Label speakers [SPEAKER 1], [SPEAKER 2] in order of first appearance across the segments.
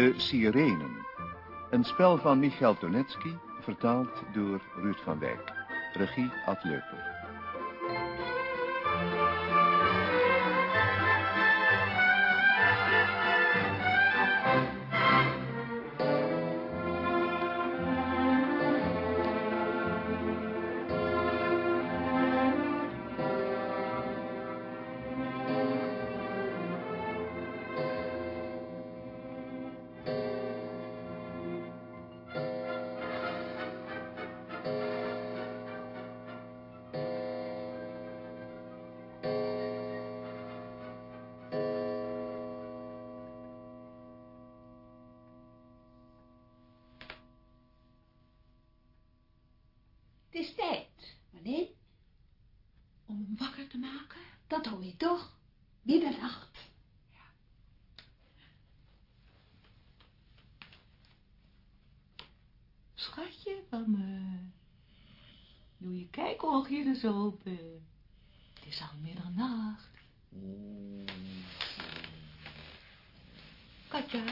[SPEAKER 1] De Sirenen. Een spel van Michael Tonetsky, vertaald door Ruud van Wijk. Regie Ad Leuper.
[SPEAKER 2] Dat hoor je toch? Middernacht.
[SPEAKER 3] Schatje van me. Doe je kijkoogje eens open. Het is al middernacht. Katja,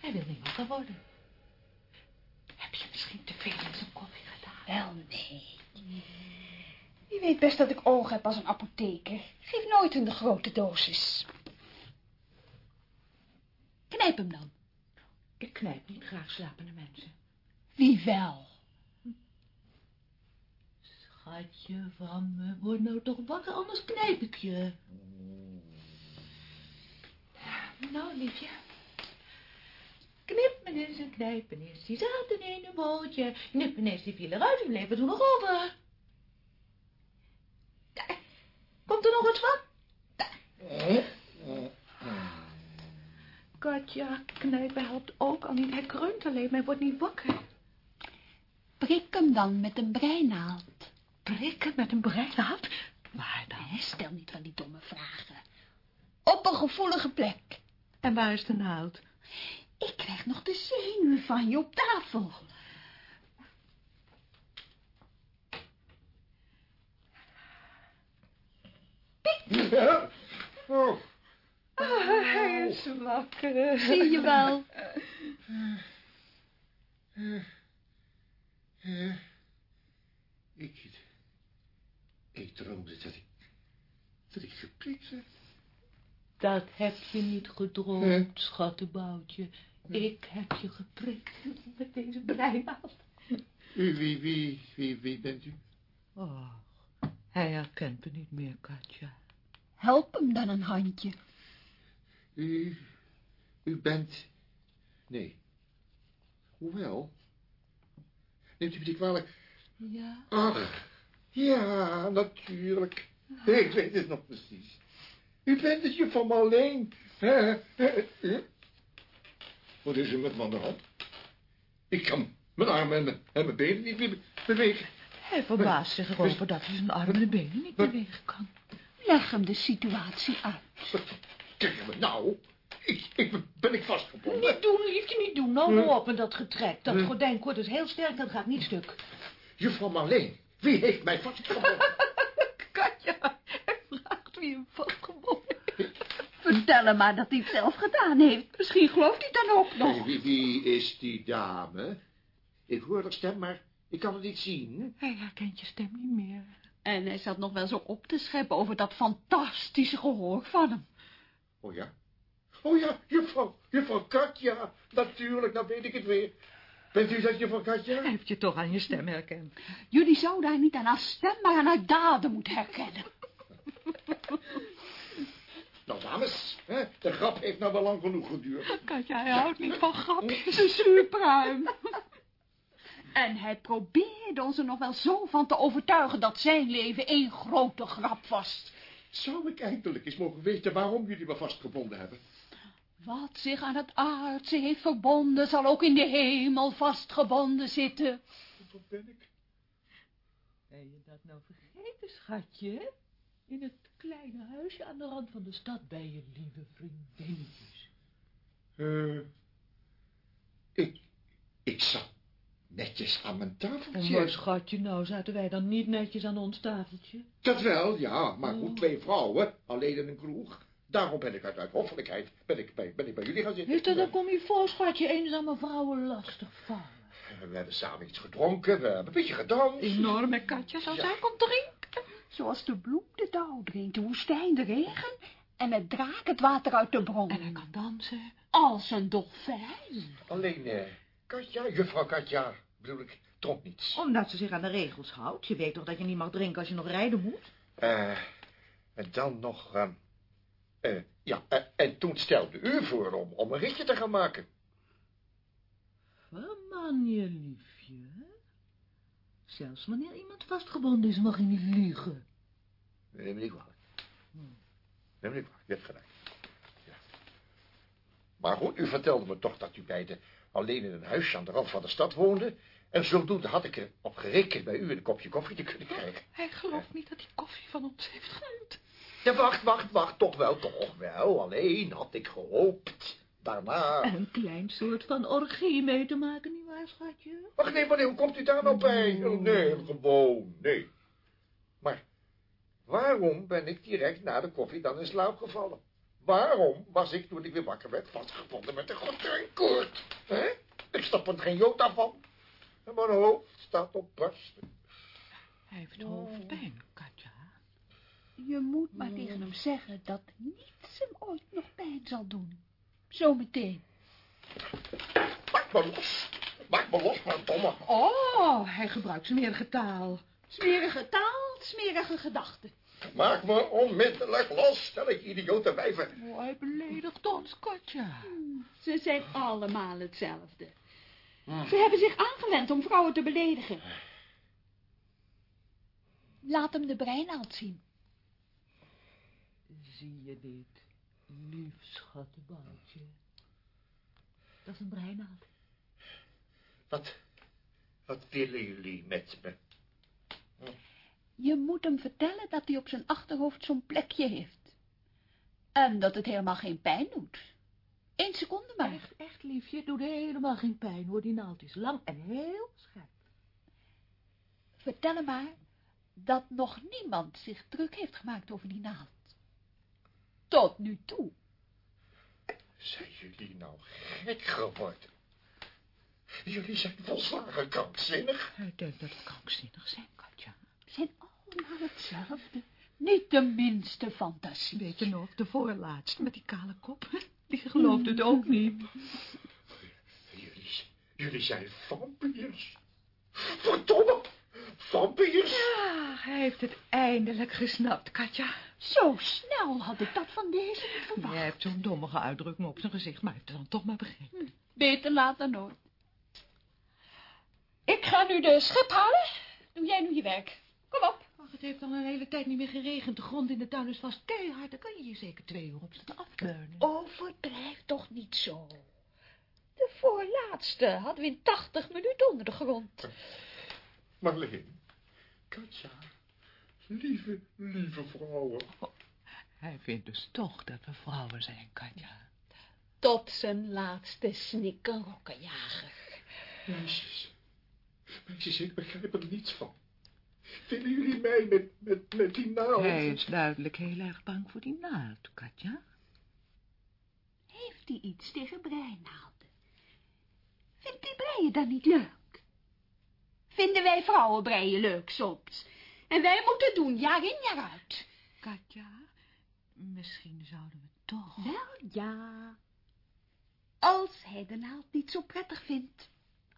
[SPEAKER 3] hij wil niet wakker worden. Heb je misschien te veel in zijn koffie gedaan?
[SPEAKER 2] Wel, nee. Je weet best dat ik ogen heb als een apotheker. Geef nooit een de grote dosis. Knijp hem dan.
[SPEAKER 3] Ik knijp niet graag slapende mensen.
[SPEAKER 2] Wie wel?
[SPEAKER 3] Schatje van me, word nou toch wakker, anders knijp ik je. Nou, liefje. Knip me eens en knijp me eens. Die zaten in een bootje. Knip me eens, die viel eruit en bleef toen nog over. Daar. Komt er nog wat van? Katja, knijpen helpt ook al niet. Hij kreunt alleen, maar hij wordt niet wakker.
[SPEAKER 2] Prik hem dan met een breinaald.
[SPEAKER 3] Prikken met een breinaald? Waar dan?
[SPEAKER 2] Stel niet van die domme vragen. Op een gevoelige plek.
[SPEAKER 3] En waar is de naald?
[SPEAKER 2] Ik krijg nog de zenuwen van je op tafel.
[SPEAKER 4] Ja. Oh.
[SPEAKER 3] Ah, hij is wakker.
[SPEAKER 2] Zie je wel.
[SPEAKER 4] Ik, ik droomde dat ik, dat ik geprikt werd.
[SPEAKER 3] Dat heb je niet gedroomd, schattenboutje. Ik heb je geprikt met deze breinaald.
[SPEAKER 4] U, wie, wie, wie, wie bent u?
[SPEAKER 3] Oh, hij herkent me niet meer, Katja.
[SPEAKER 2] Help hem dan een handje.
[SPEAKER 4] U, u bent... Nee. Hoewel. Neemt u me niet kwalijk.
[SPEAKER 3] Ja?
[SPEAKER 4] Ach, ja, natuurlijk. Ik weet het nog precies. U bent het je van alleen. Wat is er met me aan de hand? Ik kan mijn armen en mijn, en mijn benen niet meer bewegen.
[SPEAKER 3] Hij verbaast zich erover dat hij zijn armen en benen niet bewegen kan.
[SPEAKER 2] Leg hem de situatie uit.
[SPEAKER 4] Kijk me nou. Ik, ik ben- ik vastgebonden.
[SPEAKER 3] Niet doen, liefje, niet doen. Nou, hou op met dat getrek. Dat gordijnkoord is heel sterk, dat gaat niet stuk.
[SPEAKER 4] Juffrouw Marleen, wie heeft mij vastgebonden?
[SPEAKER 3] Katja, hij vraagt wie hem vastgebonden heeft.
[SPEAKER 2] Vertel hem maar dat hij het zelf gedaan heeft. Misschien gelooft hij dan ook nog.
[SPEAKER 4] Wie, wie is die dame? Ik hoor haar stem, maar ik kan het niet zien.
[SPEAKER 3] Hij herkent je stem niet meer.
[SPEAKER 2] En hij zat nog wel zo op te scheppen over dat fantastische gehoor van hem.
[SPEAKER 4] Oh ja? Oh ja, juffrouw, juffrouw Katja. Natuurlijk, nou weet ik het weer. Bent u dat, juffrouw Katja?
[SPEAKER 3] Hij heeft je toch aan je stem herkend.
[SPEAKER 2] Jullie zouden haar niet aan haar stem, maar aan haar daden moeten herkennen.
[SPEAKER 4] Nou, dames, hè, de grap heeft nou wel lang genoeg geduurd.
[SPEAKER 3] Katja, hij houdt niet van grapjes.
[SPEAKER 2] Een zuurpruim. En hij probeerde ons er nog wel zo van te overtuigen dat zijn leven één grote grap was.
[SPEAKER 4] Zou ik eindelijk eens mogen weten waarom jullie me vastgebonden hebben?
[SPEAKER 2] Wat zich aan het aardse heeft verbonden, zal ook in de hemel vastgebonden zitten.
[SPEAKER 4] Wat ben ik?
[SPEAKER 3] Ben je dat nou vergeten, schatje? In het kleine huisje aan de rand van de stad bij je lieve vriendinnetjes.
[SPEAKER 4] Eh, ik, ik zat netjes aan mijn tafeltje.
[SPEAKER 3] waar, schatje, nou zaten wij dan niet netjes aan ons tafeltje?
[SPEAKER 4] Dat wel, ja, maar goed, twee vrouwen, alleen in een kroeg. Daarom ben ik uit, uit hoffelijkheid ben ik, bij, ben ik bij jullie gaan zitten.
[SPEAKER 3] Dat dan kom je voor, schatje, eenzame vrouwen lastig vallen?
[SPEAKER 4] We hebben samen iets gedronken, we hebben een beetje gedanst.
[SPEAKER 2] Enorme Katja, zoals
[SPEAKER 4] Ja.
[SPEAKER 2] hij komt drinken. Zoals de bloem de dauw drinkt, de woestijn de regen en het draak het water uit de bron.
[SPEAKER 3] En hij kan dansen.
[SPEAKER 2] Als een dolfijn.
[SPEAKER 4] Alleen, eh, Katja, juffrouw Katja, bedoel ik, dronk niets.
[SPEAKER 5] Omdat ze zich aan de regels houdt. Je weet toch dat je niet mag drinken als je nog rijden moet?
[SPEAKER 4] Eh, en dan nog, ehm, eh, ja, eh, en toen stelde u voor om, om een ritje te gaan maken.
[SPEAKER 3] Verman je liefje. Zelfs wanneer iemand vastgebonden is, mag je niet liegen.
[SPEAKER 4] Neem me niet kwalijk. Neem me niet kwalijk, je hebt gelijk. Ja. Maar goed, u vertelde me toch dat u beiden alleen in een huisje aan de rand van de stad woonde. En zodoende had ik erop gerekend bij u een kopje koffie te kunnen krijgen.
[SPEAKER 3] Hij gelooft niet dat hij koffie van ons heeft gehaald.
[SPEAKER 4] Ja, wacht, wacht, wacht, toch wel, toch wel. Alleen had ik gehoopt. Daarna...
[SPEAKER 3] Een klein soort van orgie mee te maken, nietwaar, schatje?
[SPEAKER 4] Ach nee, wanneer, hoe komt u daar nou bij? Nee, gewoon, nee. Maar waarom ben ik direct na de koffie dan in slaap gevallen? Waarom was ik, toen ik weer wakker werd, vastgebonden met een gordijnkoord? Hè? Ik snap er geen jota van. En mijn hoofd staat op barsten.
[SPEAKER 3] Hij heeft hoofdpijn, Katja.
[SPEAKER 2] Je moet maar tegen hem zeggen dat niets hem ooit nog pijn zal doen. Zometeen.
[SPEAKER 4] Maak me los. Maak me los, maar domme.
[SPEAKER 3] Oh, hij gebruikt smerige taal.
[SPEAKER 2] Smerige taal, smerige gedachten.
[SPEAKER 4] Maak me onmiddellijk los, stel ik idiote wijven.
[SPEAKER 3] Oh, hij beledigt ons, Katja.
[SPEAKER 2] Ze zijn allemaal hetzelfde. Ze hebben zich aangewend om vrouwen te beledigen. Laat hem de breinaald zien.
[SPEAKER 3] Zie je dit, lief schattenboutje? Dat is een breinaald.
[SPEAKER 4] Wat, wat willen jullie met me?
[SPEAKER 2] Je moet hem vertellen dat hij op zijn achterhoofd zo'n plekje heeft. En dat het helemaal geen pijn doet. Eén seconde maar.
[SPEAKER 3] Echt, echt, liefje, het doet helemaal geen pijn, hoor. Die naald is lang en heel scherp.
[SPEAKER 2] Vertel hem maar dat nog niemand zich druk heeft gemaakt over die naald. Tot nu toe.
[SPEAKER 4] Zijn jullie nou gek geworden? Jullie zijn volslagen krankzinnig.
[SPEAKER 3] Hij denkt dat we krankzinnig zijn, Katja.
[SPEAKER 2] Zijn allemaal hetzelfde. Niet de minste fantasie.
[SPEAKER 3] Weet je nog, de voorlaatste met die kale kop? Die geloofde het ook niet.
[SPEAKER 4] Jullie, jullie zijn vampiers. Verdomme, vampiers.
[SPEAKER 3] Ja, hij heeft het eindelijk gesnapt, Katja.
[SPEAKER 2] Zo snel had ik dat van deze niet verwacht.
[SPEAKER 3] Hij heeft zo'n dommige uitdrukking op zijn gezicht, maar hij heeft het dan toch maar begrepen.
[SPEAKER 2] Beter laat dan nooit. Ik ga nu de schep halen. Doe jij nu je werk. Kom op.
[SPEAKER 3] Ach, het heeft al een hele tijd niet meer geregend. De grond in de tuin is vast keihard. Dan kan je hier zeker twee uur op staan afbeunen.
[SPEAKER 2] Overdrijf toch niet zo. De voorlaatste hadden we in 80 minuten onder de grond.
[SPEAKER 4] Marleen, Katja, lieve, lieve vrouwen.
[SPEAKER 3] Hij vindt dus toch dat we vrouwen zijn, Katja.
[SPEAKER 2] Tot zijn laatste snikkenrokkenjager.
[SPEAKER 4] Meisjes, meisjes, ik begrijp er niets van. Willen jullie mij met, met, met die naald?
[SPEAKER 3] Hij is duidelijk heel erg bang voor die naald, Katja.
[SPEAKER 2] Heeft hij iets tegen breinaalden? Vindt die breien dan niet leuk? Vinden wij vrouwen breien leuk soms? En wij moeten doen, jaar in jaar uit.
[SPEAKER 3] Katja, misschien zouden we toch...
[SPEAKER 2] Wel ja. Als hij de naald niet zo prettig vindt,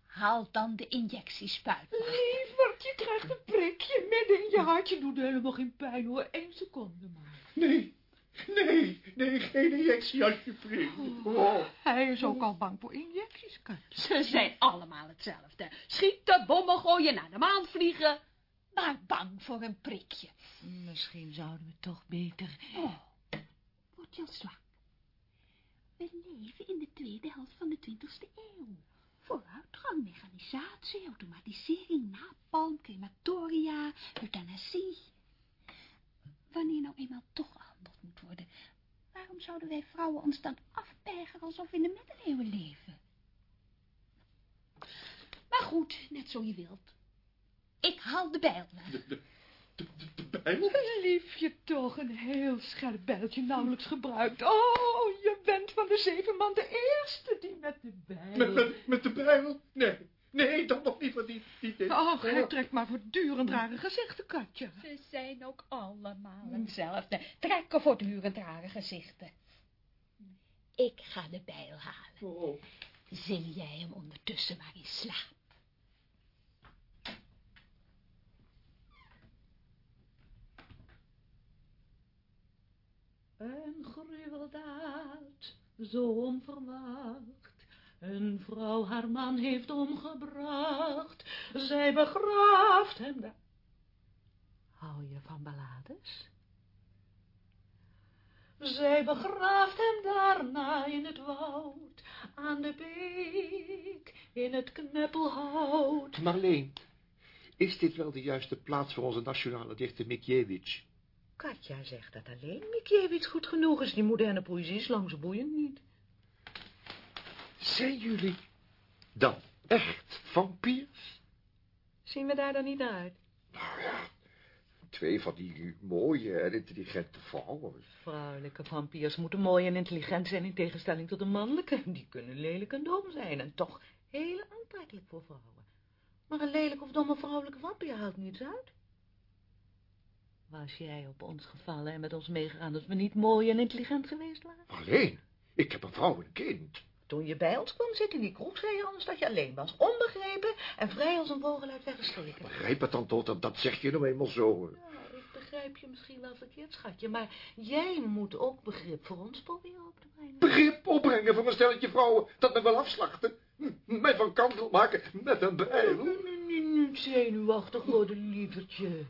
[SPEAKER 2] haal dan de injectiespuit maar.
[SPEAKER 3] Lieverd, je krijgt een prikje midden in je hartje. Doet helemaal geen pijn hoor. Eén seconde maar.
[SPEAKER 4] Nee, nee, nee, geen injectie alsjeblieft. Oh.
[SPEAKER 3] Hij is ook al bang voor injecties, Katja.
[SPEAKER 2] Ze zijn allemaal hetzelfde. Schieten, bommen gooien, naar de maan vliegen. Maar bang voor een prikje.
[SPEAKER 3] Misschien zouden we toch beter...
[SPEAKER 2] Oh, word je al zwak? We leven in de tweede helft van de 20e eeuw. Vooruitgang, mechanisatie, automatisering, napalm, crematoria, euthanasie. Wanneer nou eenmaal toch gehandeld moet worden, waarom zouden wij vrouwen ons dan afpeigeren alsof we in de middeleeuwen leven? Maar goed, net zo je wilt. Ik haal de bijl.
[SPEAKER 4] De, de, de, de, bijl?
[SPEAKER 6] Liefje toch, een heel scherp bijltje nauwelijks gebruikt. Oh, je bent van de zeven man de eerste die met de bijl...
[SPEAKER 4] Met, met, met de bijl? Nee, nee, dan nog niet, want die... die, die
[SPEAKER 6] Och, hij trekt maar voortdurend rare gezichten, Katja.
[SPEAKER 2] Ze zijn ook allemaal hetzelfde. Trekken voortdurend rare gezichten. Ik ga de bijl halen.
[SPEAKER 4] Oh.
[SPEAKER 2] Zing jij hem ondertussen maar in slaap.
[SPEAKER 6] Een gruweldaad, zo onverwacht. Een vrouw haar man heeft omgebracht. Zij begraaft hem daar. Hou je van ballades? Zij begraaft hem daarna in het woud, aan de beek, in het kneppelhout.
[SPEAKER 4] Marleen, is dit wel de juiste plaats voor onze nationale dichter Mikiewicz?
[SPEAKER 3] Katja zegt dat alleen Mikiewicz goed genoeg is. Die moderne poëzie is lang zo boeiend niet.
[SPEAKER 4] Zijn jullie dan echt vampiers?
[SPEAKER 3] Zien we daar dan niet naar uit?
[SPEAKER 4] Nou ja, twee van die mooie en intelligente vrouwen.
[SPEAKER 3] Vrouwelijke vampiers moeten mooi en intelligent zijn in tegenstelling tot de mannelijke. Die kunnen lelijk en dom zijn en toch heel aantrekkelijk voor vrouwen. Maar een lelijk of domme vrouwelijke vampier haalt niets uit. Was jij op ons gevallen en met ons meegegaan als we niet mooi en intelligent geweest waren?
[SPEAKER 4] Alleen, ik heb een vrouw en een kind.
[SPEAKER 3] Toen je bij ons kwam zitten in die kroeg, zei je anders dat je alleen was. Onbegrepen en vrij als een vogel uit weggestreken.
[SPEAKER 4] Begrijp het dan tot, dat, dat zeg je nou eenmaal zo.
[SPEAKER 3] Nou, ik begrijp je misschien wel verkeerd, schatje, maar jij moet ook begrip voor ons proberen op te brengen.
[SPEAKER 4] Begrip opbrengen voor een stelletje vrouwen dat me wil afslachten. Mij van kantel maken met een bijl.
[SPEAKER 3] Niet zenuwachtig worden, lievertje.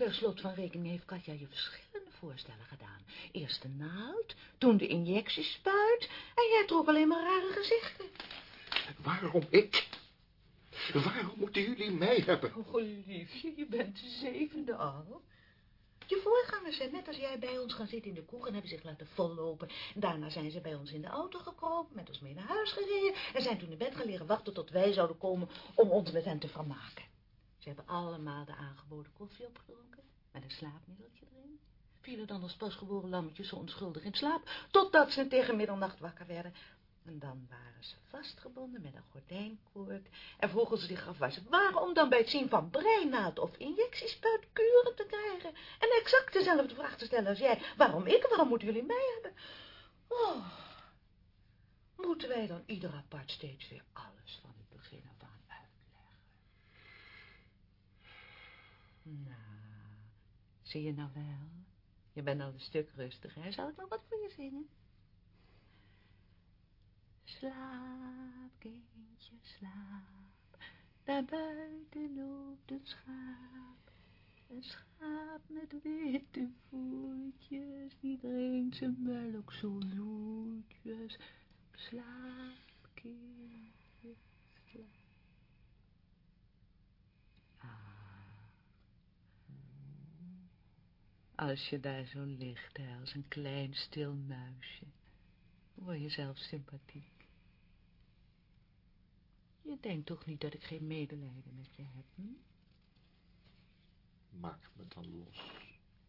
[SPEAKER 3] Per slot van rekening heeft Katja je verschillende voorstellen gedaan. Eerst de naald, toen de injectiespuit en jij trok alleen maar rare gezichten.
[SPEAKER 4] Waarom ik? Waarom moeten jullie mij hebben?
[SPEAKER 3] Oh, liefje, je bent de zevende al. Je voorgangers zijn net als jij bij ons gaan zitten in de kroeg en hebben zich laten vollopen. Daarna zijn ze bij ons in de auto gekropen, met ons mee naar huis gereden en zijn toen in bed gaan leren wachten tot wij zouden komen om ons met hen te vermaken. Ze hebben allemaal de aangeboden koffie opgedronken, met een slaapmiddeltje erin. Vielen dan als pasgeboren lammetjes zo onschuldig in slaap, totdat ze tegen middernacht wakker werden. En dan waren ze vastgebonden met een gordijnkoord en vroegen ze zich af waar ze waren om dan bij het zien van breinaald of injectiespuit kuren te krijgen. En exact dezelfde vraag te stellen als jij. Waarom ik? Waarom moeten jullie mij hebben? Oh, moeten wij dan ieder apart steeds weer alles van het begin af aan uitleggen? Nou, zie je nou wel? Je bent al een stuk rustiger. Zal ik nog wat voor je zingen? Slaap, kindje, slaap. Daar buiten loopt een schaap. Een schaap met witte voetjes. Niet eens een melk zo zoetjes. Slaap, kindje, Als je daar zo ligt, hè, als een klein stil muisje, word je zelf sympathiek. Je denkt toch niet dat ik geen medelijden met je heb, hm?
[SPEAKER 4] Maak me dan los.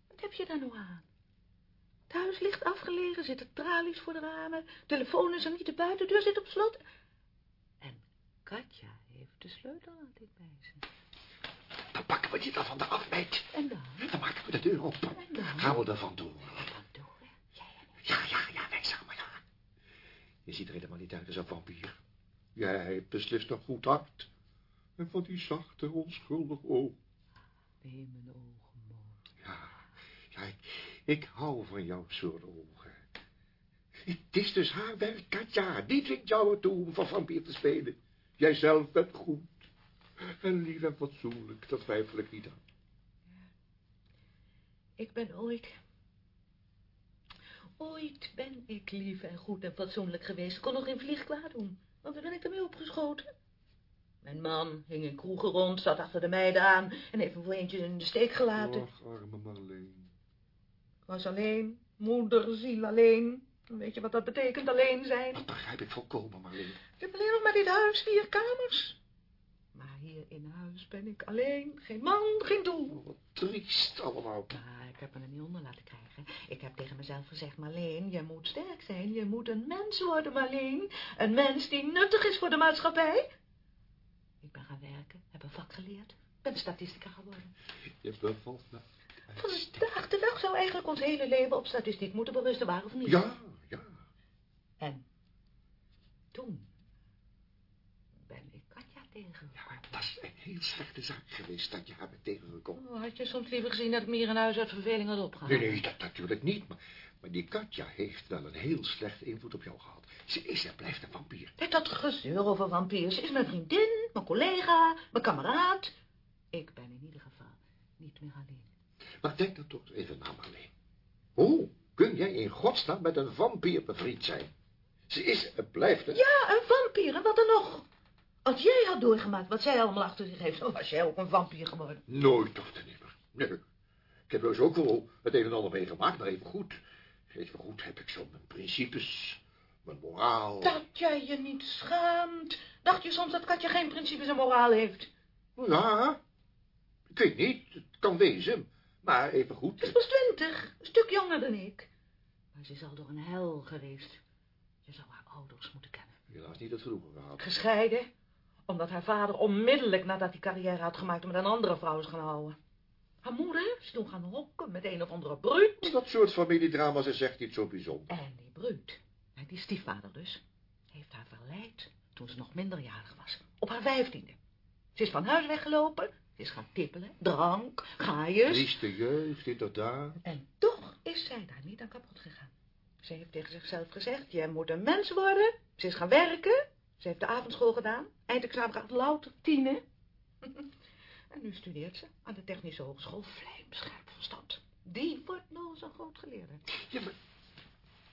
[SPEAKER 3] Wat heb je daar nou aan? Het huis ligt afgelegen, zitten tralies voor de ramen, telefoon is er niet, de buitendeur zit op slot. En Katja heeft de sleutel altijd bij ze.
[SPEAKER 4] Dan pakken we die dan van de af, meid.
[SPEAKER 3] En dan?
[SPEAKER 4] Dan maken we de deur op.
[SPEAKER 3] En dan?
[SPEAKER 4] Gaan we er vandoor.
[SPEAKER 3] Dan door, hè? Jij en.
[SPEAKER 4] Ja, ja, ja, wij samen, ja. Je ziet er helemaal niet uit als een vampier. Jij beslist een goed hart. En van die zachte.
[SPEAKER 3] Nee, mijn ogen mooi.
[SPEAKER 4] Ja, ja, ik, ik hou van jouw soort ogen. Het is dus haar werk, Katja. Die dwingt jou ertoe om van vampier te spelen. Jij zelf bent goed. En lief en fatsoenlijk, dat twijfel ik niet aan.
[SPEAKER 3] Ik ben ooit... Ooit ben ik lief en goed en fatsoenlijk geweest. Ik kon nog geen vlieg klaar doen. Want daar ben ik ermee opgeschoten. Mijn man hing in kroegen rond, zat achter de meiden aan... en heeft voor eentje in de steek gelaten.
[SPEAKER 4] Arme Marleen.
[SPEAKER 3] Ik was alleen, moederziel alleen. Weet je wat dat betekent, alleen zijn?
[SPEAKER 4] Dat begrijp ik volkomen, Marleen.
[SPEAKER 3] Ik heb alleen nog maar dit huis, vier kamers. Hier in huis ben ik alleen. Geen man, geen doel.
[SPEAKER 4] Oh, wat triest allemaal.
[SPEAKER 3] Maar ik heb me er niet onder laten krijgen. Ik heb tegen mezelf gezegd, Marleen, je moet sterk zijn. Je moet een mens worden, Marleen. Een mens die nuttig is voor de maatschappij. Ik ben gaan werken, heb een vak geleerd. Ben statistica geworden.
[SPEAKER 4] Je bevalt me.
[SPEAKER 3] Vandaag de dag zou eigenlijk ons hele leven op statistiek moeten berusten, waar of niet?
[SPEAKER 4] Ja, ja.
[SPEAKER 3] En toen ben ik Katja tegengekomen.
[SPEAKER 4] Dat is een heel slechte zaak geweest dat je haar bent tegengekomen.
[SPEAKER 3] Oh, had je soms liever gezien dat ik me hier in huis uit verveling had opgehaald?
[SPEAKER 4] Nee, nee, dat natuurlijk niet. Maar, maar die Katja heeft wel een heel slechte invloed op jou gehad. Ze is en blijft een vampier.
[SPEAKER 3] Kijk, dat gezeur over vampiers is mijn vriendin, mijn collega, mijn kameraad. Ik ben in ieder geval niet meer alleen.
[SPEAKER 4] Maar denk dan toch even na, Marleen. Hoe kun jij in godsnaam met een vampier bevriend zijn? Ze is en blijft een...
[SPEAKER 3] Ja, een vampier, en wat dan nog? Als jij had doorgemaakt wat zij allemaal achter zich heeft, dan was jij ook een vampier geworden.
[SPEAKER 4] Nooit toch te nimmer. Nee. Ik heb dus ook wel het een en ander meegemaakt, maar even goed. Even goed heb ik zo mijn principes, mijn moraal.
[SPEAKER 3] Dat jij je niet schaamt. Dacht je soms dat Katja geen principes en moraal heeft?
[SPEAKER 4] Ja, ik weet niet, het kan wezen. Maar even goed.
[SPEAKER 3] Ze is pas twintig, een stuk jonger dan ik. Maar ze is al door een hel geweest. Je zou haar ouders moeten kennen.
[SPEAKER 4] Helaas niet het genoegen gehad.
[SPEAKER 3] Gescheiden, omdat haar vader onmiddellijk nadat hij carrière had gemaakt met een andere vrouw is gaan houden. Haar moeder is toen gaan hokken met een of andere bruut.
[SPEAKER 4] Dat soort familiedrama's is echt niet zo bijzonder.
[SPEAKER 3] En die bruut, die stiefvader dus, heeft haar verleid toen ze nog minderjarig was. Op haar vijftiende. Ze is van huis weggelopen, ze is gaan tippelen, drank, gaaiers.
[SPEAKER 4] Trieste jeugd, inderdaad.
[SPEAKER 3] En toch is zij daar niet aan kapot gegaan. Ze heeft tegen zichzelf gezegd, jij moet een mens worden. Ze is gaan werken. Ze heeft de avondschool gedaan. Eindexamen gaat louter tienen. en nu studeert ze aan de Technische Hogeschool Vlijmscherp verstand. Die wordt nou zo'n groot geleerde.
[SPEAKER 4] Ja, maar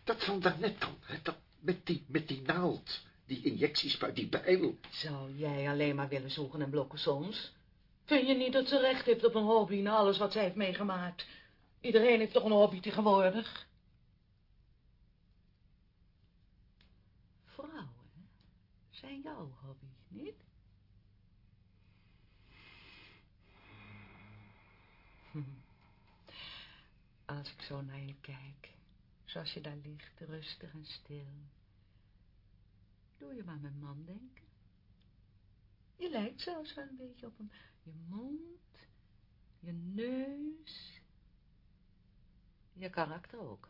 [SPEAKER 4] dat van daarnet dan, hè? Dat met die, met die naald, die injectiespuit, die bijl.
[SPEAKER 3] Zou jij alleen maar willen zoeken en blokken soms? Vind je niet dat ze recht heeft op een hobby na alles wat zij heeft meegemaakt? Iedereen heeft toch een hobby tegenwoordig? Vrouwen zijn jouw hobby, niet? Hm. Als ik zo naar je kijk, zoals je daar ligt, rustig en stil, doe je maar mijn man denken. Je lijkt zelfs wel een beetje op hem. Je mond, je neus, je karakter ook.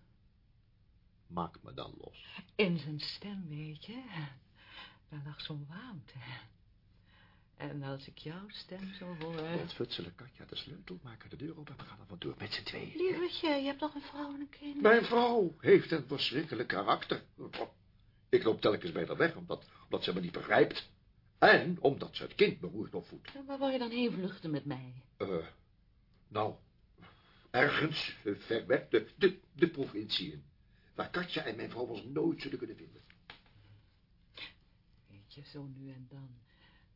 [SPEAKER 4] Maak me dan los.
[SPEAKER 3] In zijn stem, weet je, daar lag zo'n warmte. En als ik jouw stem zo hoor...
[SPEAKER 4] Ontfutselen Katja de sleutel, maken de deur open en we gaan er vandoor met z'n tweeën.
[SPEAKER 3] Lievertje, je hebt toch een vrouw en een kind?
[SPEAKER 4] Mijn vrouw heeft een verschrikkelijk karakter. Ik loop telkens bij haar weg, omdat, omdat ze me niet begrijpt. En omdat ze het kind beroerd opvoedt.
[SPEAKER 3] Ja, Waar wil je dan heen vluchten met mij?
[SPEAKER 4] Eh, nou, ergens eh, ver weg, de, de, de provincie in. Waar Katja en mijn vrouw ons nooit zullen kunnen vinden.
[SPEAKER 3] Zo nu en dan,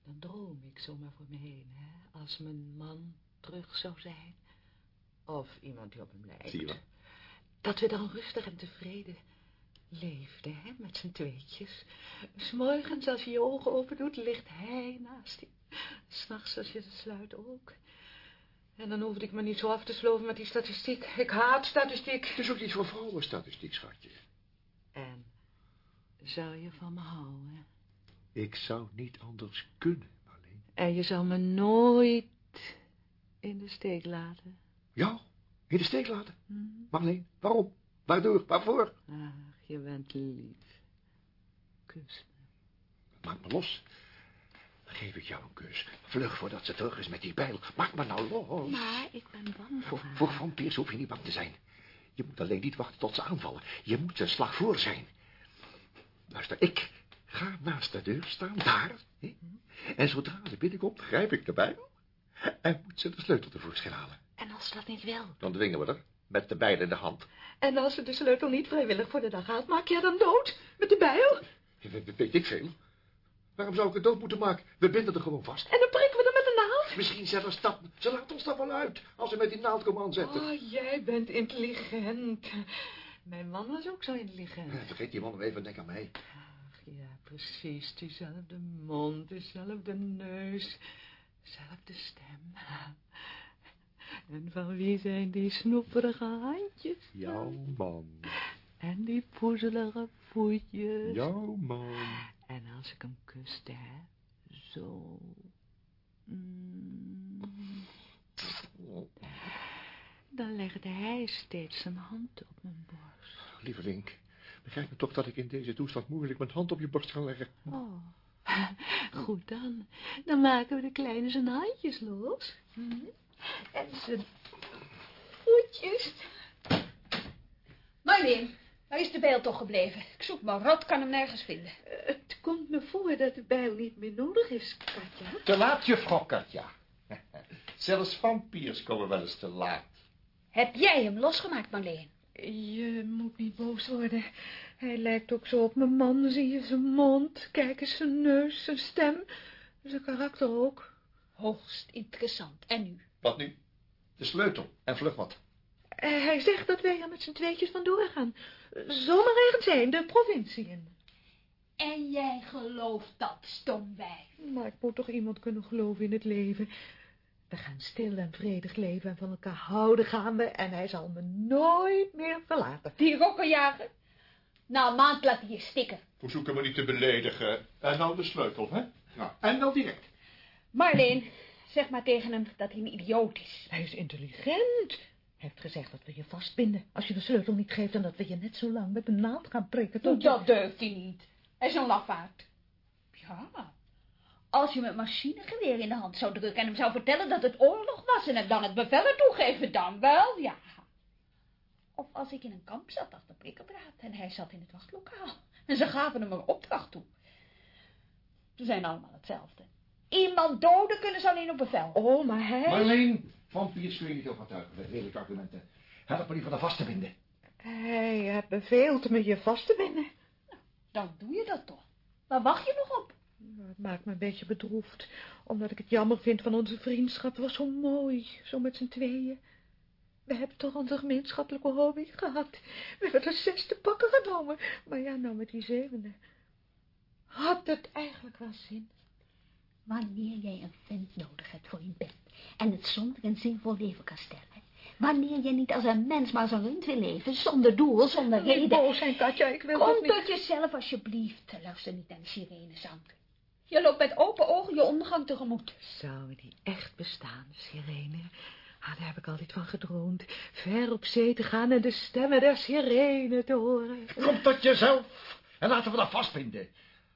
[SPEAKER 3] dan droom ik zomaar voor me heen, hè. Als mijn man terug zou zijn. Of iemand die op hem lijkt.
[SPEAKER 4] Zie je wel?
[SPEAKER 3] Dat we dan rustig en tevreden leefden, hè, met z'n tweetjes. S'morgens als je je ogen open doet, ligt hij naast je. S'nachts als je ze sluit ook. En dan hoefde ik me niet zo af te sloven met die statistiek. Ik haat statistiek.
[SPEAKER 4] Het is ook niet voor vrouwen statistiek, schatje.
[SPEAKER 3] En zou je van me houden?
[SPEAKER 4] Ik zou niet anders kunnen, alleen.
[SPEAKER 3] En je zou me nooit in de steek laten.
[SPEAKER 4] Jou? In de steek laten?
[SPEAKER 3] Hm?
[SPEAKER 4] Marleen, waarom? Waardoor? Waarvoor?
[SPEAKER 3] Ach, je bent lief. Kus me.
[SPEAKER 4] Maak me los. Dan geef ik jou een kus. Vlug voordat ze terug is met die bijl. Maak me nou los.
[SPEAKER 3] Maar ik ben bang voor haar.
[SPEAKER 4] Voor vampiers hoef je niet bang te zijn. Je moet alleen niet wachten tot ze aanvallen. Je moet een slag voor zijn. Luister, ik ga naast de deur staan, daar. Hè? En zodra ze binnenkomt, grijp ik de bijl. En moet ze de sleutel tevoorschijn halen.
[SPEAKER 3] En als ze dat niet wil?
[SPEAKER 4] Dan dwingen we er met de bijl in de hand.
[SPEAKER 3] En als ze de sleutel niet vrijwillig voor de dag haalt, maak haar dan dood? Met de bijl?
[SPEAKER 4] We- Weet ik veel. Waarom zou ik het dood moeten maken? We binden er gewoon vast.
[SPEAKER 3] En dan prikken we er met een naald?
[SPEAKER 4] Misschien zelfs dat. Ze laat ons daar wel uit. Als ze met die naald komen aanzetten.
[SPEAKER 3] Oh, jij bent intelligent. Mijn man was ook zo intelligent.
[SPEAKER 4] Vergeet die man even, denk aan mij.
[SPEAKER 3] Ja, precies. Diezelfde mond, dezelfde neus, dezelfde stem. En van wie zijn die snoeperige handjes?
[SPEAKER 4] Jouw man.
[SPEAKER 3] En die poezelige voetjes.
[SPEAKER 4] Jouw man.
[SPEAKER 3] En als ik hem kuste, hè, zo. Mm. Dan legde hij steeds zijn hand op mijn borst.
[SPEAKER 4] Lieveling, begrijp me toch dat ik in deze toestand moeilijk mijn hand op je borst ga leggen.
[SPEAKER 3] Oh, goed dan. Dan maken we de kleine zijn handjes los. Hm? En zijn voetjes.
[SPEAKER 2] Marleen, waar is de bijl toch gebleven? Ik zoek maar rot, kan hem nergens vinden.
[SPEAKER 3] Het komt me voor dat de bijl niet meer nodig is, Katja.
[SPEAKER 4] Te laat, juffrouw Katja. Zelfs vampiers komen wel eens te laat.
[SPEAKER 2] Heb jij hem losgemaakt, Marleen?
[SPEAKER 3] Je moet niet boos worden. Hij lijkt ook zo op mijn man. Zie je zijn mond? Kijk eens zijn neus, zijn stem. Zijn karakter ook.
[SPEAKER 2] Hoogst interessant. En nu?
[SPEAKER 4] Wat nu? De sleutel en vlug wat.
[SPEAKER 3] Eh, Hij zegt dat wij er met z'n tweetjes vandoor gaan. Zomaar ergens zijn, de provincie in.
[SPEAKER 2] En jij gelooft dat, stomwijf.
[SPEAKER 3] Maar ik moet toch iemand kunnen geloven in het leven. We gaan stil en vredig leven en van elkaar houden gaan we. En hij zal me nooit meer verlaten.
[SPEAKER 2] Die rokkenjager? Na een maand laat hij je stikken.
[SPEAKER 4] Verzoeken me niet te beledigen. En nou de sleutel, hè? Nou, en wel direct.
[SPEAKER 2] Marleen, zeg maar tegen hem dat hij een idioot is.
[SPEAKER 3] Hij is intelligent. Hij heeft gezegd dat we je vastbinden. Als je de sleutel niet geeft en dat we je net zo lang met een naald gaan prikken. Tot je-
[SPEAKER 2] Dat durft hij niet. Hij is een lafaard. Ja, als je hem een machinegeweer in de hand zou drukken en hem zou vertellen dat het oorlog was en hem dan het bevel ertoe geven, dan wel, ja. Of als ik in een kamp zat achter prikkenbraad en hij zat in het wachtlokaal en ze gaven hem een opdracht toe. Ze zijn allemaal hetzelfde. Iemand doden kunnen ze alleen op bevel.
[SPEAKER 3] Oh, maar hij...
[SPEAKER 4] Marleen, vampiers kun je niet overtuigen met redelijke argumenten. Help me liever de vast te binden.
[SPEAKER 3] Hij heeft beveeld me je vast te binden.
[SPEAKER 2] Dan doe je dat toch. Waar wacht je nog op?
[SPEAKER 3] Het maakt me een beetje bedroefd, omdat ik het jammer vind van onze vriendschap. Het was zo mooi, zo met z'n tweeën. We hebben toch onze gemeenschappelijke hobby gehad. We hebben de zes te pakken genomen. Maar ja, nou met die zevende. Had het eigenlijk wel zin?
[SPEAKER 2] Wanneer jij een vent nodig hebt voor je bed en het zonder een zinvol leven kan stellen. Wanneer je niet als een mens, maar als een rund wil leven, zonder doel, zonder reden.
[SPEAKER 3] boos zijn, Katja, ik wil
[SPEAKER 2] Kom
[SPEAKER 3] niet.
[SPEAKER 2] tot jezelf alsjeblieft. Luister niet naar de sirenezang. Je loopt met open ogen je ondergang tegemoet.
[SPEAKER 3] Zou die echt bestaan, sirene? Ah, daar heb ik altijd van gedroomd. Ver op zee te gaan en de stemmen der sirene te horen.
[SPEAKER 4] Kom tot jezelf en laten we dat vastbinden.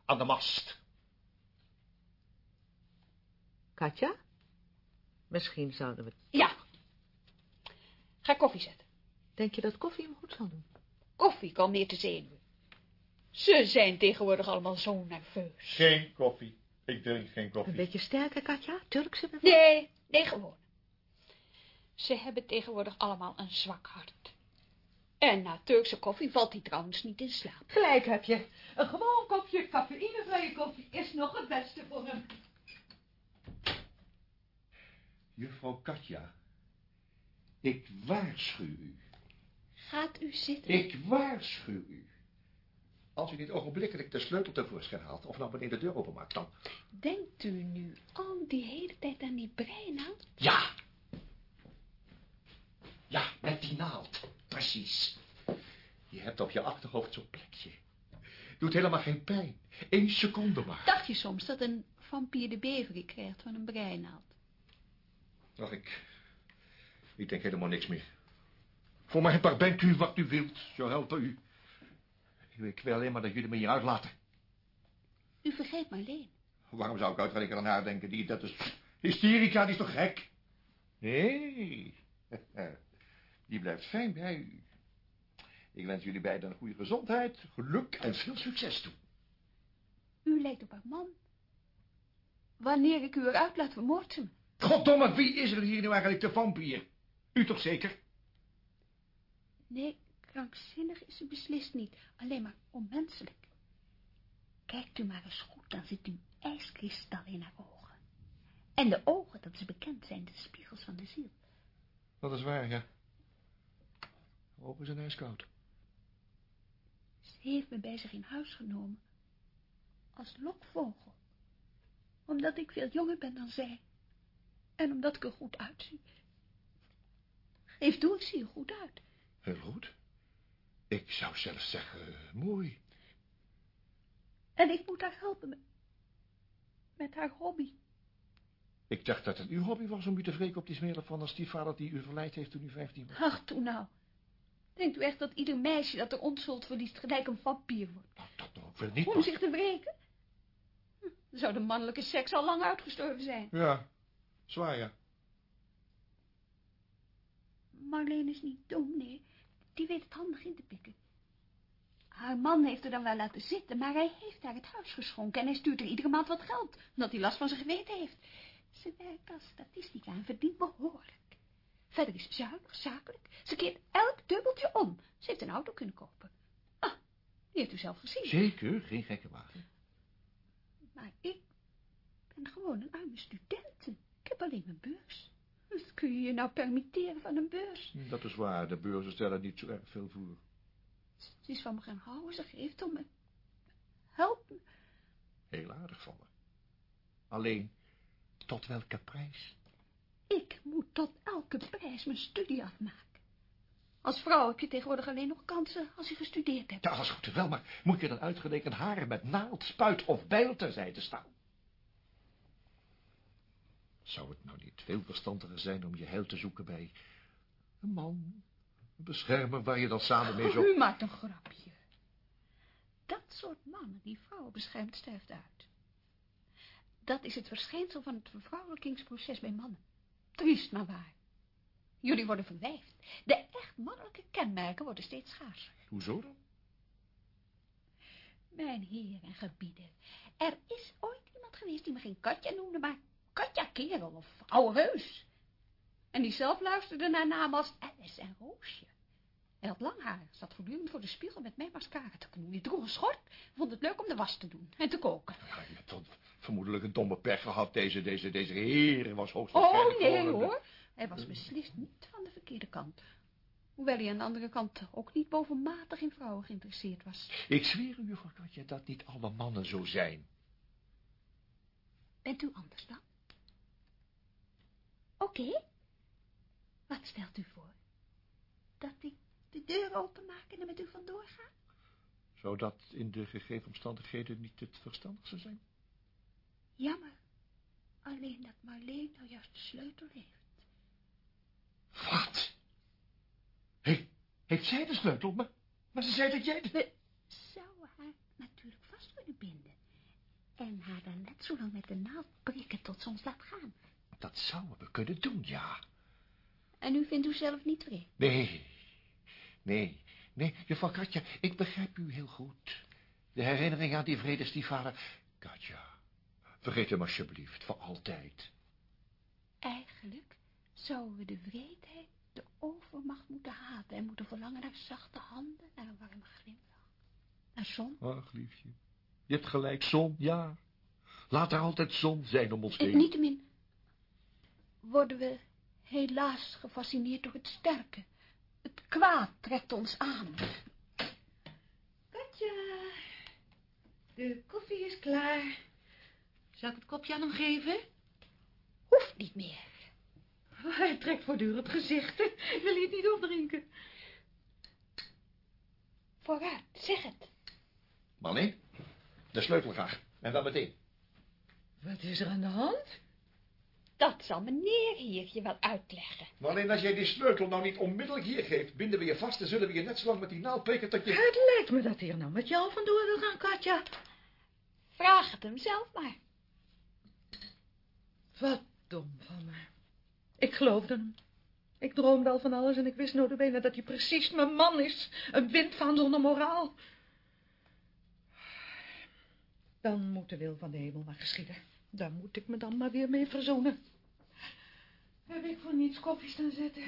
[SPEAKER 4] Aan de mast.
[SPEAKER 3] Katja? Misschien zouden we...
[SPEAKER 2] Ja. Ga koffie zetten.
[SPEAKER 3] Denk je dat koffie hem goed zal doen?
[SPEAKER 2] Koffie kalmeert de zenuwen. Ze zijn tegenwoordig allemaal zo nerveus.
[SPEAKER 4] Geen koffie. Ik drink geen
[SPEAKER 3] Een
[SPEAKER 4] koffie.
[SPEAKER 3] beetje sterker, Katja? Turkse bijvoorbeeld?
[SPEAKER 2] Nee, nee, gewoon. Ze hebben tegenwoordig allemaal een zwak hart. En na Turkse koffie valt hij trouwens niet in slaap.
[SPEAKER 3] Gelijk heb je. Een gewoon kopje cafeïnevrije koffie is nog het beste voor hem.
[SPEAKER 4] Juffrouw Katja, ik waarschuw u.
[SPEAKER 2] Gaat u zitten?
[SPEAKER 4] Ik waarschuw u. Als u niet ogenblikkelijk de sleutel tevoorschijn haalt, of nou meneer de deur openmaakt, dan...
[SPEAKER 2] Denkt u nu al die hele tijd aan die breinaald?
[SPEAKER 4] Ja! Ja, met die naald. Precies. Je hebt op je achterhoofd zo'n plekje. Doet helemaal geen pijn. Eén seconde maar.
[SPEAKER 2] Dacht je soms dat een vampier de bever krijgt van een breinaald?
[SPEAKER 4] Ach, ik... Ik denk helemaal niks meer. Voor mijn part bent u wat u wilt. Zo helpen u. Ik wil alleen maar dat jullie me hier uitlaten.
[SPEAKER 2] U vergeet Marleen.
[SPEAKER 4] Waarom zou ik uitrekenen aan haar denken? Die, dat is hysterica, die is toch gek? Nee. Die blijft fijn bij u. Ik wens jullie beiden een goede gezondheid, geluk en veel succes toe.
[SPEAKER 2] U lijkt op haar man. Wanneer ik u eruit laat, vermoordt ze me.
[SPEAKER 4] Goddomme, wie is er hier nu eigenlijk de vampier? U toch zeker?
[SPEAKER 2] Nee, krankzinnig is u beslist niet. Alleen maar onmenselijk. Kijkt u maar eens goed, dan zit u ijskristal in haar ogen. En de ogen, dat is bekend, zijn de spiegels van de ziel.
[SPEAKER 4] Dat is waar, ja. Ogen zijn ijskoud.
[SPEAKER 2] Ze heeft me bij zich in huis genomen. als lokvogel. Omdat ik veel jonger ben dan zij. En omdat ik er goed uitzie. Geef toe, ik zie er goed uit.
[SPEAKER 4] Heel goed. Ik zou zelfs zeggen, mooi.
[SPEAKER 2] En ik moet haar helpen met, haar hobby.
[SPEAKER 4] Ik dacht dat het uw hobby was om u te wreken op die smeren van een stiefvader die u verleid heeft toen u 15 was.
[SPEAKER 2] Ach, toe nou. Denkt u echt dat ieder meisje dat er onschuld verliest gelijk een vampier wordt?
[SPEAKER 4] Nou, dat ook wel niet.
[SPEAKER 2] Om zich te wreken? Hm, dan zou de mannelijke seks al lang uitgestorven zijn.
[SPEAKER 4] Ja, zwaar ja.
[SPEAKER 2] Marleen is niet dom, nee. Die weet het handig in te pikken. Haar man heeft er dan wel laten zitten, maar hij heeft haar het huis geschonken... en hij stuurt er iedere maand wat geld, omdat hij last van zijn geweten heeft. Ze werkt als statistica en verdient behoorlijk. Verder is ze zuinig, zakelijk. Ze keert elk dubbeltje om. Ze heeft een auto kunnen kopen. Ah, die heeft u zelf gezien.
[SPEAKER 4] Zeker, geen gekke wagen.
[SPEAKER 2] Maar ik ben gewoon een arme student. Ik heb alleen mijn beurs. Wat kun je je nou permitteren van een beurs?
[SPEAKER 4] Dat is waar, de beurzen stellen niet zo erg veel voor.
[SPEAKER 2] Ze is van me gaan houden, ze geeft om me. Help me.
[SPEAKER 4] Heel aardig van me. Alleen, tot welke prijs?
[SPEAKER 2] Ik moet tot elke prijs mijn studie afmaken. Als vrouw heb je tegenwoordig alleen nog kansen als je gestudeerd hebt.
[SPEAKER 4] Ja, dat is goed wel, maar moet je dan uitgerekend haren met naald, spuit of bijl terzijde staan? Zou het nou niet veel verstandiger zijn om je heil te zoeken bij een man, een beschermer waar je dan samen mee zo...
[SPEAKER 2] U maakt een grapje. Dat soort mannen die vrouwen beschermt sterft uit. Dat is het verschijnsel van het vervrouwelijkingsproces bij mannen. Triest maar waar. Jullie worden verwijfd. De echt mannelijke kenmerken worden steeds schaarser.
[SPEAKER 4] Hoezo dan?
[SPEAKER 2] Mijn heer en gebieden, er is ooit iemand geweest die me geen Katja noemde, maar Katja kerel of oude heus. En die zelf luisterde naar namen als Alice en Roosje. Hij had lang haar, zat voortdurend voor de spiegel met mijn mascara te knoeien, droeg een schort, vond het leuk om de was te doen en te koken.
[SPEAKER 4] Ja, je hebt dan vermoedelijk een domme pech gehad. Deze, deze, deze heer was
[SPEAKER 2] Oh,
[SPEAKER 4] hoogstwaarschijnlijk
[SPEAKER 2] nee hoor, hij was beslist niet van de verkeerde kant. Hoewel hij aan de andere kant ook niet bovenmatig in vrouwen geïnteresseerd was.
[SPEAKER 4] Ik zweer u, juffrouw Katja, dat niet alle mannen zo zijn.
[SPEAKER 2] Bent u anders dan? Oké. Wat stelt u voor? Dat ik de deur openmaak en er met u vandoor ga?
[SPEAKER 4] Zou dat in de gegeven omstandigheden niet het verstandigste zijn?
[SPEAKER 2] Jammer. Alleen dat Marleen nou juist de sleutel heeft.
[SPEAKER 4] Wat? He, heeft zij de sleutel? Maar, maar ze zei dat jij... de-
[SPEAKER 2] We zouden haar natuurlijk vast kunnen binden. En haar dan net zo lang met de naald prikken tot ze ons laat gaan.
[SPEAKER 4] Dat zouden we kunnen doen, ja.
[SPEAKER 2] En u vindt u zelf niet vreemd?
[SPEAKER 4] Nee, nee, nee, juffrouw Katja, ik begrijp u heel goed. De herinnering aan die vredestiefvader... Katja, vergeet hem alsjeblieft, voor altijd.
[SPEAKER 2] Eigenlijk zouden we de wreedheid, de overmacht moeten haten... en moeten verlangen naar zachte handen, naar een warme glimlach. Naar zon.
[SPEAKER 4] Ach, liefje, je hebt gelijk, zon, ja. Laat er altijd zon zijn om ons
[SPEAKER 2] En
[SPEAKER 4] heen.
[SPEAKER 2] niettemin worden we helaas gefascineerd door het sterke. Het kwaad trekt ons aan.
[SPEAKER 3] Katja, de koffie is klaar. Zal ik het kopje aan hem geven?
[SPEAKER 2] Hoeft niet meer.
[SPEAKER 3] Hij trekt voortdurend gezichten. Wil je het niet opdrinken?
[SPEAKER 2] Vooruit, zeg het.
[SPEAKER 4] Marleen, de sleutel graag. En wel meteen.
[SPEAKER 3] Wat is er aan de hand?
[SPEAKER 2] Dat zal meneer hier je wel uitleggen.
[SPEAKER 4] Maar alleen als jij die sleutel nou niet onmiddellijk hier geeft, binden we je vast en zullen we je net zo lang met die naald prikken tot je...
[SPEAKER 3] Het lijkt me dat hij er nou met jou vandoor wil gaan, Katja.
[SPEAKER 2] Vraag het hem zelf maar.
[SPEAKER 3] Wat dom van me. Ik geloofde hem. Ik droomde al van alles en ik wist notabene dat hij precies mijn man is. Een windvaan zonder moraal. Dan moet de wil van de hemel maar geschieden. Daar moet ik me dan maar weer mee verzoenen. Heb ik voor niets koffie staan zetten.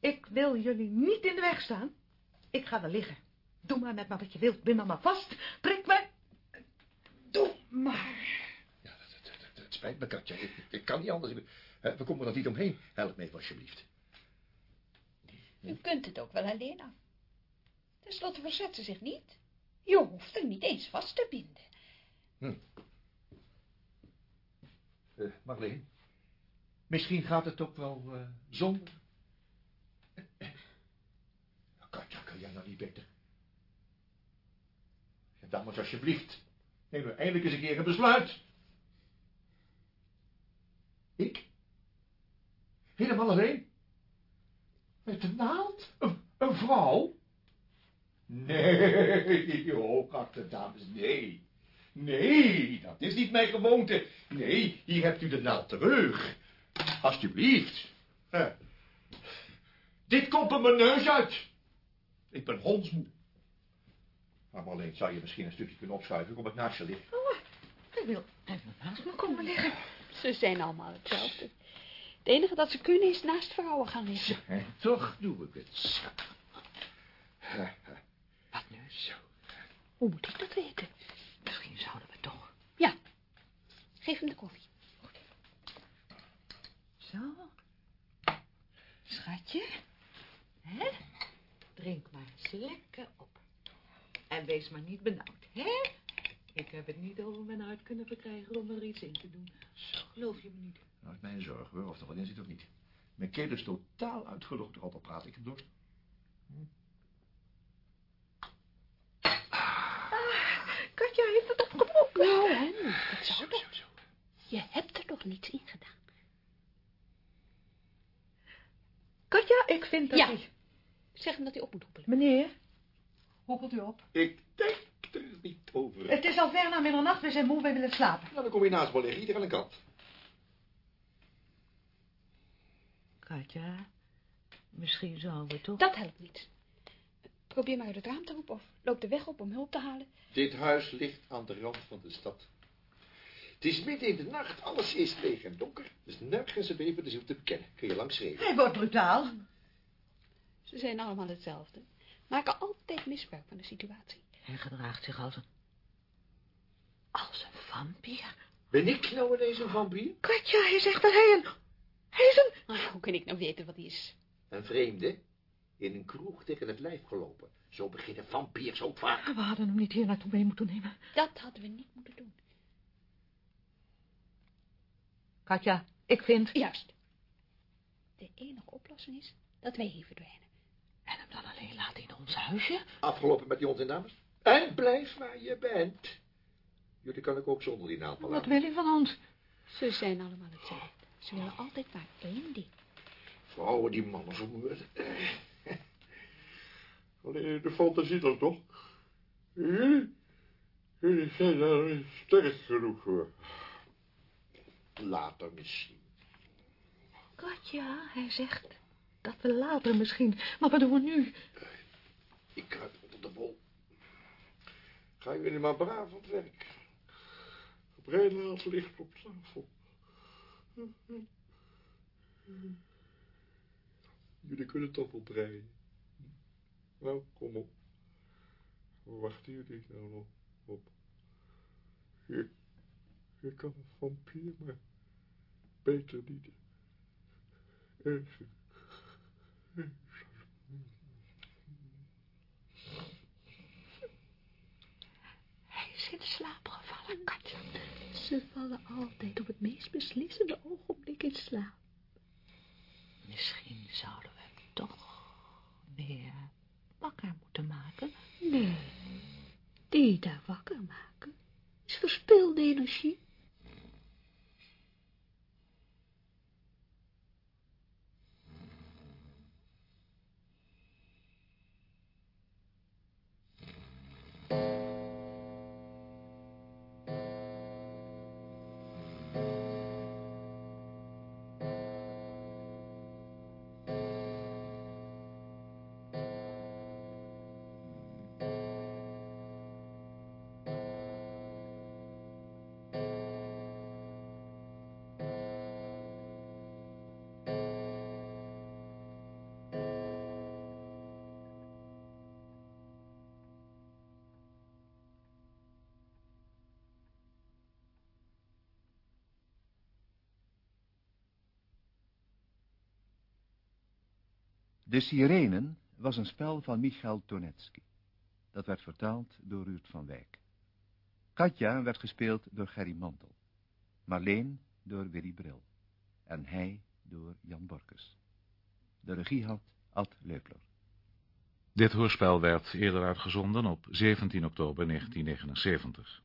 [SPEAKER 3] Ik wil jullie niet in de weg staan. Ik ga wel liggen. Doe maar met me wat je wilt. Bind me maar vast. Prik me. Doe maar.
[SPEAKER 4] Ja, dat, dat, dat, dat spijt me, Katja. Ik, ik kan niet anders. We komen er niet omheen. Help me even, alsjeblieft.
[SPEAKER 2] U kunt het ook wel alleen af. Ten slotte verzet ze zich niet. Je hoeft er niet eens vast te binden.
[SPEAKER 4] Uh, Marleen, misschien gaat het ook wel uh, zonder. Katja, kan jij nou niet beter? Ja, dames, alsjeblieft. Neem nou eindelijk eens een keer een besluit. Ik? Helemaal alleen? Met de naald? Een, een vrouw? Nee, joh, katte dames, nee. Nee, dat is niet mijn gewoonte. Nee, hier hebt u de naald terug. Alsjeblieft. Huh. Dit komt er mijn neus uit. Ik ben hondsmoe. Maar alleen zou je misschien een stukje kunnen opschuiven om het naast je liggen.
[SPEAKER 3] Oh, hij wil even naast me komen liggen.
[SPEAKER 2] Ze zijn allemaal hetzelfde. Het enige dat ze kunnen is naast vrouwen gaan liggen.
[SPEAKER 4] Ja, toch doe ik het.
[SPEAKER 3] Wat nu?
[SPEAKER 4] Zo.
[SPEAKER 2] Hoe moet ik dat weten?
[SPEAKER 3] Misschien zouden we toch...
[SPEAKER 2] Ja, geef hem de koffie.
[SPEAKER 3] Zo. Schatje. Hè? Drink maar eens lekker op. En wees maar niet benauwd, hè? Ik heb het niet over mijn uit kunnen verkrijgen om er iets in te doen. Zo, geloof je me niet?
[SPEAKER 4] Nou, is mijn zorg, hoor, of er wat in zit of niet. Mijn keel is totaal uitgelogd door al dat praten. Ik heb dorst.
[SPEAKER 3] Katja heeft het opgebroken.
[SPEAKER 2] Nou, hè, dat zou
[SPEAKER 4] Zo,
[SPEAKER 2] toch.
[SPEAKER 4] zo, zo.
[SPEAKER 2] Je hebt er toch niets in gedaan?
[SPEAKER 3] Katja, ik vind dat
[SPEAKER 2] Ja.
[SPEAKER 3] hij...
[SPEAKER 2] Zeg hem dat hij op moet hoepelen.
[SPEAKER 3] Meneer, hoepelt u op.
[SPEAKER 4] Ik denk er niet over.
[SPEAKER 3] Het is al ver na middernacht, we zijn moe, wij willen slapen.
[SPEAKER 4] Nou, dan kom je naast me liggen, ieder aan een kant.
[SPEAKER 3] Katja, misschien zouden we toch...
[SPEAKER 2] Dat helpt niet. Probeer maar uit het raam te roepen of loop de weg op om hulp te halen.
[SPEAKER 4] Dit huis ligt aan de rand van de stad. Het is midden in de nacht, alles is leeg en donker. Dus nergens een de ziel te bekennen. Kun je lang schreeuwen.
[SPEAKER 3] Hij wordt brutaal.
[SPEAKER 2] Ze zijn allemaal hetzelfde. Maken altijd misbruik van de situatie.
[SPEAKER 3] Hij gedraagt zich als een... Als een vampier.
[SPEAKER 4] Ben ik nou ineens een vampier?
[SPEAKER 3] Katja, hij zegt dat hij een... Hij is een...
[SPEAKER 2] Hoe kan ik nou weten wat hij is?
[SPEAKER 4] Een vreemde? In een kroeg tegen het lijf gelopen. Zo beginnen vampiers ook vaak.
[SPEAKER 3] We hadden hem niet hier naartoe mee moeten nemen.
[SPEAKER 2] Dat hadden we niet moeten doen.
[SPEAKER 3] Katja, ik vind...
[SPEAKER 2] Juist. De enige oplossing is dat wij hier verdwijnen.
[SPEAKER 3] En hem dan alleen laten in ons huisje?
[SPEAKER 4] Afgelopen met die onzin, dames. En blijf waar je bent. Jullie kan ik ook zonder die naald
[SPEAKER 3] Wat wil hij van ons?
[SPEAKER 2] Ze zijn allemaal hetzelfde. Ze willen altijd maar één ding.
[SPEAKER 4] Vrouwen die mannen vermoorden. Alleen de fantasie dan toch? Jullie, jullie zijn daar sterk genoeg voor. Later misschien.
[SPEAKER 3] Katja, hij zegt dat we later misschien... Maar wat doen we nu?
[SPEAKER 4] Ik kruip onder de wol. Gaan jullie maar braaf aan het werk. Breinaald ligt op tafel. Jullie kunnen toch wel breien. Nou, kom op. Wachten jullie nou nog op? Je, je kan een vampier, maar beter niet.
[SPEAKER 3] Hij is in slaap gevallen, Katja.
[SPEAKER 2] Ze vallen altijd op het meest beslissende ogenblik in slaap.
[SPEAKER 3] Misschien zouden we hem toch weer wakker moeten maken.
[SPEAKER 2] Nee, die daar wakker maken is verspilde energie.
[SPEAKER 1] De Sirenen was een spel van Michael Tonetsky. Dat werd vertaald door Ruud van Wijk. Katja werd gespeeld door Gerry Mantel. Marleen door Willy Bril. En hij door Jan Borkes. De regie had Ad Leupler.
[SPEAKER 7] Dit hoorspel werd eerder uitgezonden op 17 oktober 1979.